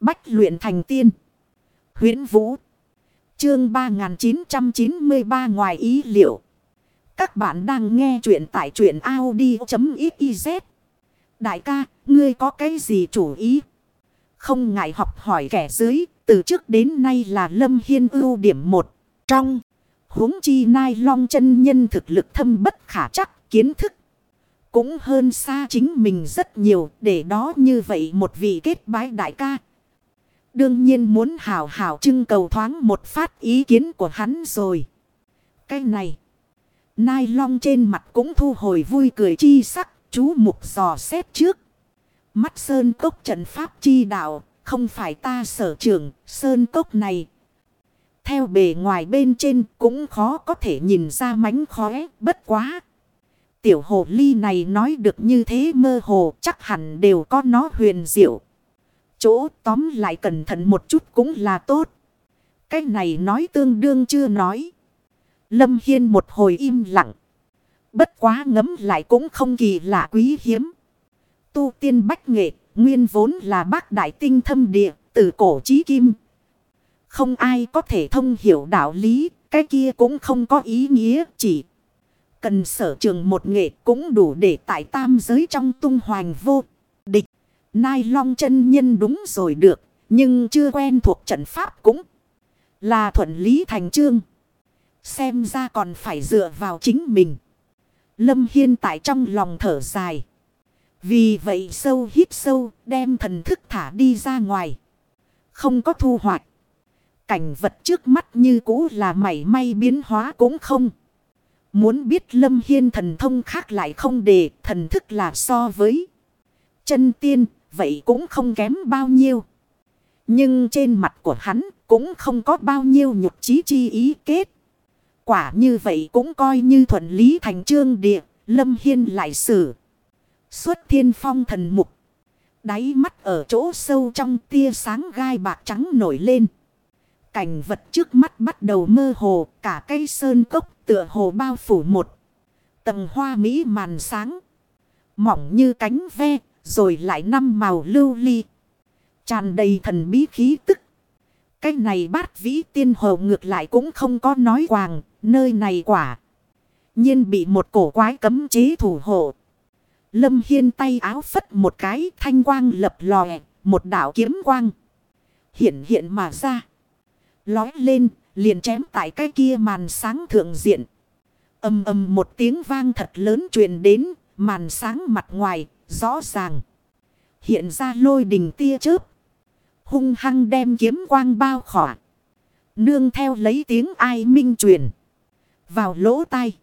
Bách luyện thành tiên. huyễn Vũ. Chương 3993 ngoài ý liệu. Các bạn đang nghe truyện tại truyện Audi.xyz. Đại ca, ngươi có cái gì chủ ý? Không ngại học hỏi kẻ dưới, từ trước đến nay là Lâm Hiên ưu điểm một. Trong, huống chi nai long chân nhân thực lực thâm bất khả chắc, kiến thức. Cũng hơn xa chính mình rất nhiều, để đó như vậy một vị kết bái đại ca. Đương nhiên muốn hào hào trưng cầu thoáng một phát ý kiến của hắn rồi. Cái này. Nai long trên mặt cũng thu hồi vui cười chi sắc. Chú mục dò xét trước. Mắt sơn cốc trận pháp chi đạo. Không phải ta sở trường. Sơn cốc này. Theo bề ngoài bên trên cũng khó có thể nhìn ra mánh khóe. Bất quá. Tiểu hồ ly này nói được như thế mơ hồ, chắc hẳn đều có nó huyền diệu. Chỗ tóm lại cẩn thận một chút cũng là tốt. Cái này nói tương đương chưa nói. Lâm Hiên một hồi im lặng. Bất quá ngấm lại cũng không kỳ lạ quý hiếm. Tu tiên bách nghệ, nguyên vốn là bác đại tinh thâm địa, từ cổ chí kim. Không ai có thể thông hiểu đạo lý, cái kia cũng không có ý nghĩa, chỉ cần sở trường một nghệ cũng đủ để tại tam giới trong tung hoành vô. Nai long chân nhân đúng rồi được. Nhưng chưa quen thuộc trận pháp cũng là thuận lý thành trương. Xem ra còn phải dựa vào chính mình. Lâm Hiên tại trong lòng thở dài. Vì vậy sâu hít sâu, đem thần thức thả đi ra ngoài. Không có thu hoạch. Cảnh vật trước mắt như cũ là mảy may biến hóa cũng không. Muốn biết Lâm Hiên thần thông khác lại không để, thần thức là so với chân tiên vậy cũng không kém bao nhiêu. Nhưng trên mặt của hắn cũng không có bao nhiêu nhục trí chi ý kết. Quả như vậy cũng coi như thuận lý thành trương địa, Lâm Hiên lại xử. Xuất thiên phong thần mục. Đáy mắt ở chỗ sâu trong tia sáng gai bạc trắng nổi lên. Cảnh vật trước mắt bắt đầu mơ hồ, cả cây sơn cốc tựa hồ bao phủ một. Tầng hoa mỹ màn sáng. Mỏng như cánh ve, rồi lại năm màu lưu ly. Tràn đầy thần bí khí tức. Cái này bát vĩ tiên hồ ngược lại cũng không có nói quàng. Nơi này quả. nhiên bị một cổ quái cấm chế thủ hộ. Lâm Hiên tay áo phất một cái thanh quang lập lòe. Một đảo kiếm quang. Hiện hiện mà ra. Lói lên, liền chém tại cái kia màn sáng thượng diện. Âm âm một tiếng vang thật lớn truyền đến. Màn sáng mặt ngoài rõ ràng. Hiện ra lôi đình tia chớp. Hung hăng đem kiếm quang bao khỏa. Nương theo lấy tiếng ai minh truyền. Vào lỗ tai.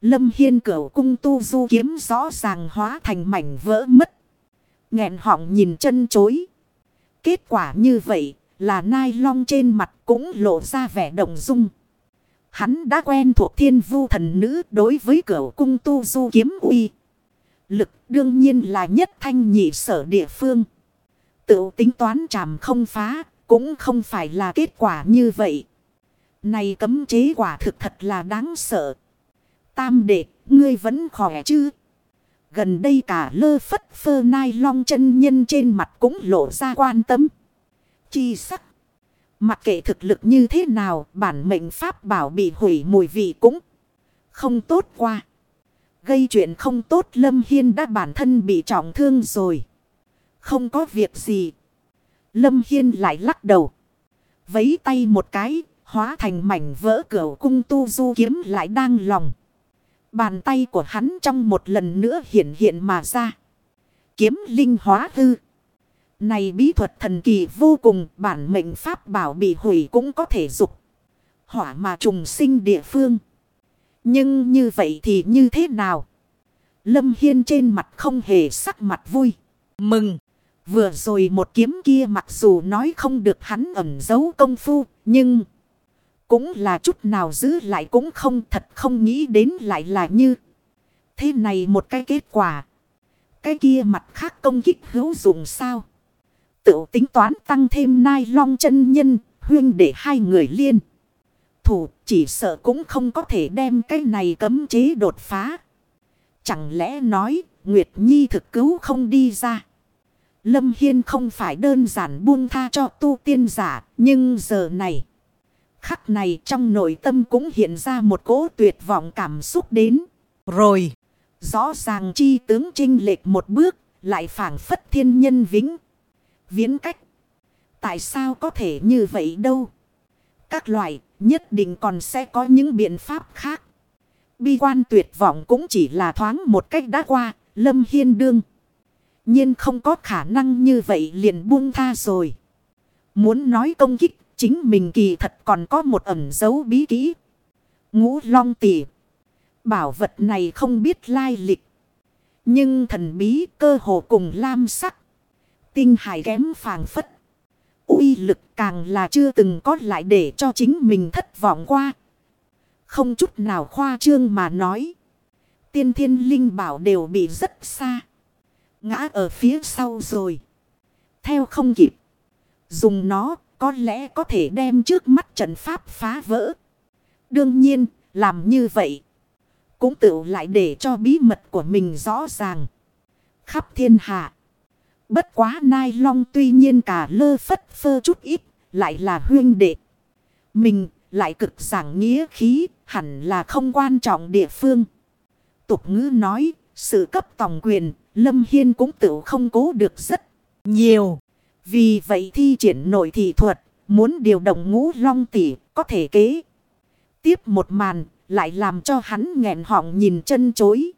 Lâm Hiên cửu cung tu du kiếm rõ ràng hóa thành mảnh vỡ mất. nghẹn họng nhìn chân chối. Kết quả như vậy là nai long trên mặt cũng lộ ra vẻ động dung. Hắn đã quen thuộc thiên vu thần nữ đối với cửu cung tu du kiếm uy lực đương nhiên là nhất thanh nhị sở địa phương. Tự tính toán chảm không phá, cũng không phải là kết quả như vậy. Này cấm chế quả thực thật là đáng sợ. Tam đệ, ngươi vẫn khỏe chứ? Gần đây cả lơ phất phơ nai long chân nhân trên mặt cũng lộ ra quan tâm. Chi sắc. Mặc kệ thực lực như thế nào, bản mệnh pháp bảo bị hủy mùi vị cũng không tốt qua. Gây chuyện không tốt Lâm Hiên đã bản thân bị trọng thương rồi. Không có việc gì. Lâm Hiên lại lắc đầu. Vấy tay một cái, hóa thành mảnh vỡ cửa cung tu du kiếm lại đang lòng. Bàn tay của hắn trong một lần nữa hiện hiện mà ra. Kiếm linh hóa hư. Này bí thuật thần kỳ vô cùng bản mệnh pháp bảo bị hủy cũng có thể dục. Hỏa mà trùng sinh địa phương. Nhưng như vậy thì như thế nào? Lâm Hiên trên mặt không hề sắc mặt vui. Mừng! Vừa rồi một kiếm kia mặc dù nói không được hắn ẩn giấu công phu, nhưng cũng là chút nào giữ lại cũng không thật không nghĩ đến lại là như. Thế này một cái kết quả. Cái kia mặt khác công kích hữu dụng sao? Tự tính toán tăng thêm nai long chân nhân, huyên để hai người liên thủ chỉ sợ cũng không có thể đem cái này cấm chế đột phá. Chẳng lẽ nói Nguyệt Nhi thực cứu không đi ra. Lâm Hiên không phải đơn giản buông tha cho tu tiên giả, nhưng giờ này, khắc này trong nội tâm cũng hiện ra một cỗ tuyệt vọng cảm xúc đến. Rồi, rõ ràng chi tướng trinh lệch một bước, lại phản phất thiên nhân vĩnh. Viễn cách. Tại sao có thể như vậy đâu? Các loại nhất định còn sẽ có những biện pháp khác. Bi quan tuyệt vọng cũng chỉ là thoáng một cách đã qua, Lâm Hiên đương. nhiên không có khả năng như vậy liền buông tha rồi. Muốn nói công kích, chính mình kỳ thật còn có một ẩn dấu bí kỹ. Ngũ long tỷ. Bảo vật này không biết lai lịch. Nhưng thần bí cơ hồ cùng lam sắc. Tinh hải kém phàng phất uy lực càng là chưa từng có lại để cho chính mình thất vọng qua. Không chút nào khoa trương mà nói. Tiên thiên linh bảo đều bị rất xa. Ngã ở phía sau rồi. Theo không kịp. Dùng nó, có lẽ có thể đem trước mắt trận pháp phá vỡ. Đương nhiên, làm như vậy. Cũng tự lại để cho bí mật của mình rõ ràng. Khắp thiên hạ. Bất quá nai long tuy nhiên cả lơ phất phơ chút ít, lại là huyên đệ. Mình lại cực giảng nghĩa khí, hẳn là không quan trọng địa phương. Tục ngữ nói, sự cấp tòng quyền, Lâm Hiên cũng tự không cố được rất nhiều. Vì vậy thi triển nội thị thuật, muốn điều động ngũ long tỷ, có thể kế. Tiếp một màn, lại làm cho hắn nghẹn họng nhìn chân chối.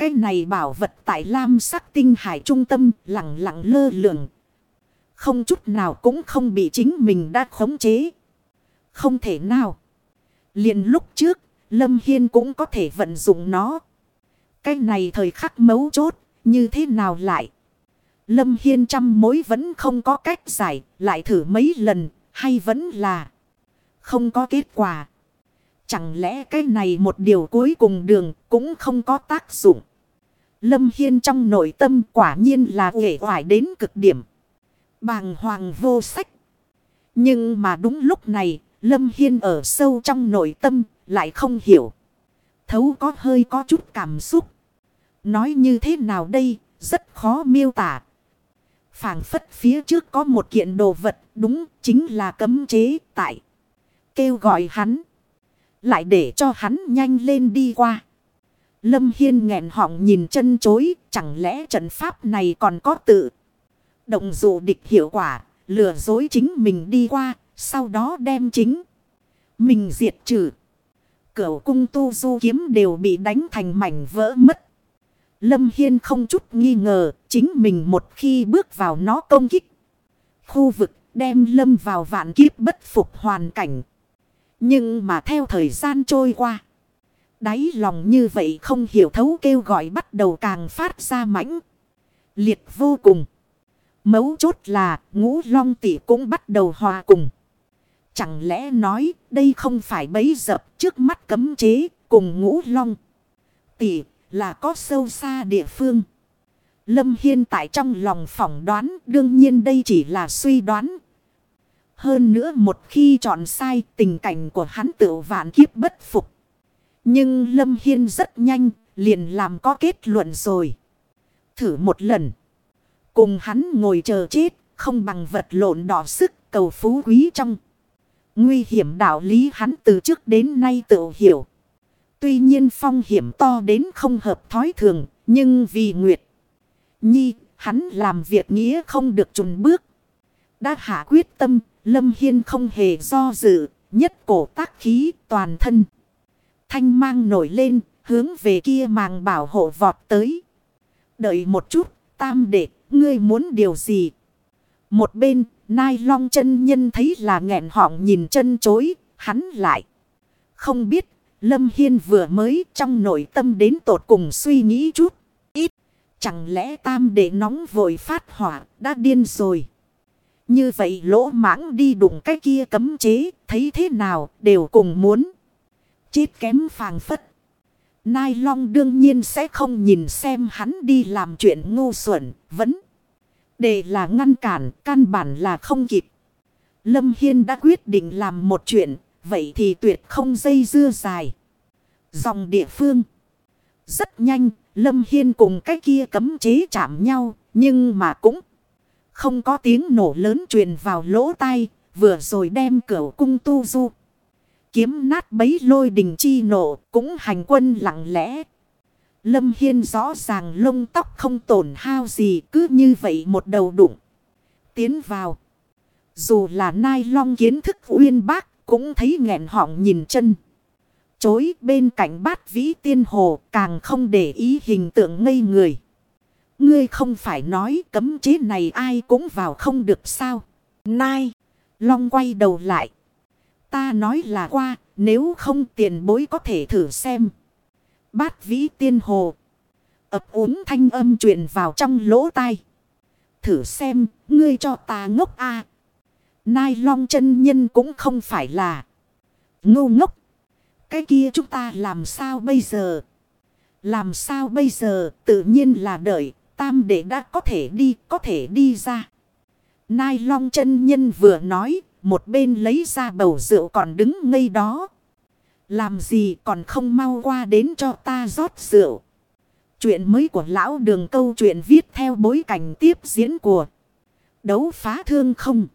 Cái này bảo vật tại lam sắc tinh hải trung tâm lặng lặng lơ lửng. Không chút nào cũng không bị chính mình đã khống chế. Không thể nào. liền lúc trước, Lâm Hiên cũng có thể vận dụng nó. Cái này thời khắc mấu chốt, như thế nào lại? Lâm Hiên trăm mối vẫn không có cách giải, lại thử mấy lần, hay vẫn là không có kết quả. Chẳng lẽ cái này một điều cuối cùng đường cũng không có tác dụng. Lâm Hiên trong nội tâm quả nhiên là nghệ hoài đến cực điểm. Bàng hoàng vô sách. Nhưng mà đúng lúc này, Lâm Hiên ở sâu trong nội tâm, lại không hiểu. Thấu có hơi có chút cảm xúc. Nói như thế nào đây, rất khó miêu tả. phảng phất phía trước có một kiện đồ vật, đúng, chính là cấm chế tại. Kêu gọi hắn. Lại để cho hắn nhanh lên đi qua. Lâm Hiên nghẹn họng nhìn chân chối, chẳng lẽ trận pháp này còn có tự. Động dụ địch hiệu quả, lừa dối chính mình đi qua, sau đó đem chính. Mình diệt trừ. Cửu cung tu du kiếm đều bị đánh thành mảnh vỡ mất. Lâm Hiên không chút nghi ngờ, chính mình một khi bước vào nó công kích. Khu vực đem Lâm vào vạn kiếp bất phục hoàn cảnh. Nhưng mà theo thời gian trôi qua. Đáy lòng như vậy không hiểu thấu kêu gọi bắt đầu càng phát ra mãnh. Liệt vô cùng. Mấu chốt là ngũ long tỷ cũng bắt đầu hòa cùng. Chẳng lẽ nói đây không phải bấy dập trước mắt cấm chế cùng ngũ long. Tỷ là có sâu xa địa phương. Lâm Hiên tại trong lòng phỏng đoán, đương nhiên đây chỉ là suy đoán. Hơn nữa một khi chọn sai, tình cảnh của hắn tự vạn kiếp bất phục. Nhưng Lâm Hiên rất nhanh, liền làm có kết luận rồi. Thử một lần. Cùng hắn ngồi chờ chết, không bằng vật lộn đỏ sức cầu phú quý trong. Nguy hiểm đạo lý hắn từ trước đến nay tự hiểu. Tuy nhiên phong hiểm to đến không hợp thói thường, nhưng vì Nguyệt Nhi, hắn làm việc nghĩa không được trùn bước. Đã hạ quyết tâm, Lâm Hiên không hề do dự, nhất cổ tác khí toàn thân. Thanh mang nổi lên, hướng về kia màng bảo hộ vọt tới. Đợi một chút, tam đệ, ngươi muốn điều gì? Một bên, nai long chân nhân thấy là nghẹn họng nhìn chân chối, hắn lại. Không biết, Lâm Hiên vừa mới trong nội tâm đến tột cùng suy nghĩ chút. Ít, chẳng lẽ tam đệ nóng vội phát hỏa, đã điên rồi. Như vậy lỗ mãng đi đụng cái kia cấm chế, thấy thế nào đều cùng muốn. Chết kém phàng phất. Nai long đương nhiên sẽ không nhìn xem hắn đi làm chuyện ngu xuẩn, vẫn. Để là ngăn cản, căn bản là không kịp. Lâm Hiên đã quyết định làm một chuyện, vậy thì tuyệt không dây dưa dài. Dòng địa phương. Rất nhanh, Lâm Hiên cùng cái kia cấm chế chạm nhau, nhưng mà cũng Không có tiếng nổ lớn truyền vào lỗ tai, vừa rồi đem cửa cung tu du. Kiếm nát bấy lôi đình chi nổ, cũng hành quân lặng lẽ. Lâm Hiên rõ ràng lông tóc không tổn hao gì, cứ như vậy một đầu đụng. Tiến vào. Dù là nai long kiến thức uyên bác, cũng thấy nghẹn họng nhìn chân. Chối bên cạnh bát vĩ tiên hồ càng không để ý hình tượng ngây người. Ngươi không phải nói cấm chế này ai cũng vào không được sao. Nai. Long quay đầu lại. Ta nói là qua. Nếu không tiền bối có thể thử xem. Bát vĩ tiên hồ. ấp úng thanh âm truyền vào trong lỗ tai. Thử xem. Ngươi cho ta ngốc a Nai long chân nhân cũng không phải là. Ngu ngốc. Cái kia chúng ta làm sao bây giờ? Làm sao bây giờ? Tự nhiên là đợi tam đệ đã có thể đi, có thể đi ra. Nai long chân nhân vừa nói, một bên lấy ra bầu rượu còn đứng ngây đó. Làm gì còn không mau qua đến cho ta rót rượu. Chuyện mới của lão đường câu chuyện viết theo bối cảnh tiếp diễn của đấu phá thương không.